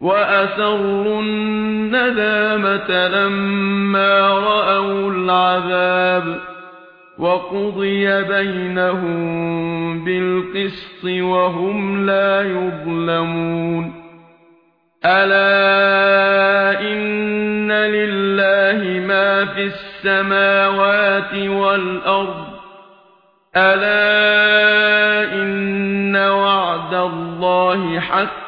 وَأَسَرُّوا النَّدَامَةَ لَمَّا رَأَوْا الْعَذَابَ وَقُضِيَ بَيْنَهُم بِالْقِسْطِ وَهُمْ لَا يُظْلَمُونَ أَلَا إِنَّ لِلَّهِ مَا فِي السَّمَاوَاتِ وَالْأَرْضِ أَلَا إِنَّ وَعْدَ اللَّهِ حَقٌّ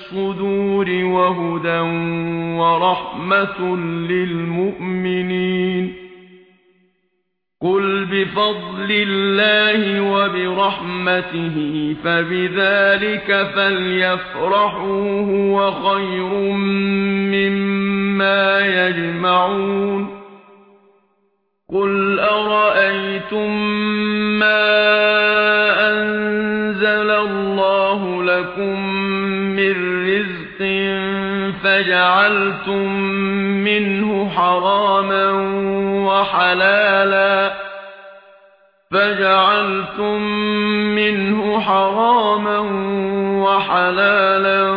الصدور وهدى ورحمة للمؤمنين. قل بفضل الله وبرحمته فبذلك فليفرحوا هو خير مما يجمعون. قل أرأيتم ما أنزل الله لكم فجعلتم منه حراما وحلالا. فجعلتم منه حراما وحلالا.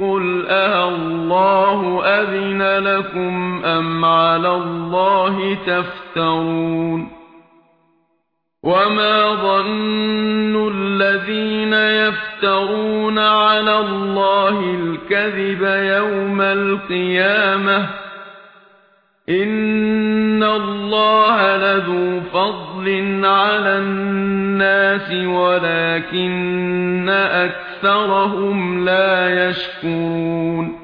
قل أه الله أذن لكم أم على الله تفترون. وما ظن الذين يفترون يفترون على الله الكذب يوم القيامة. إن الله لذو فضل على الناس ولكن أكثرهم لا يشكرون.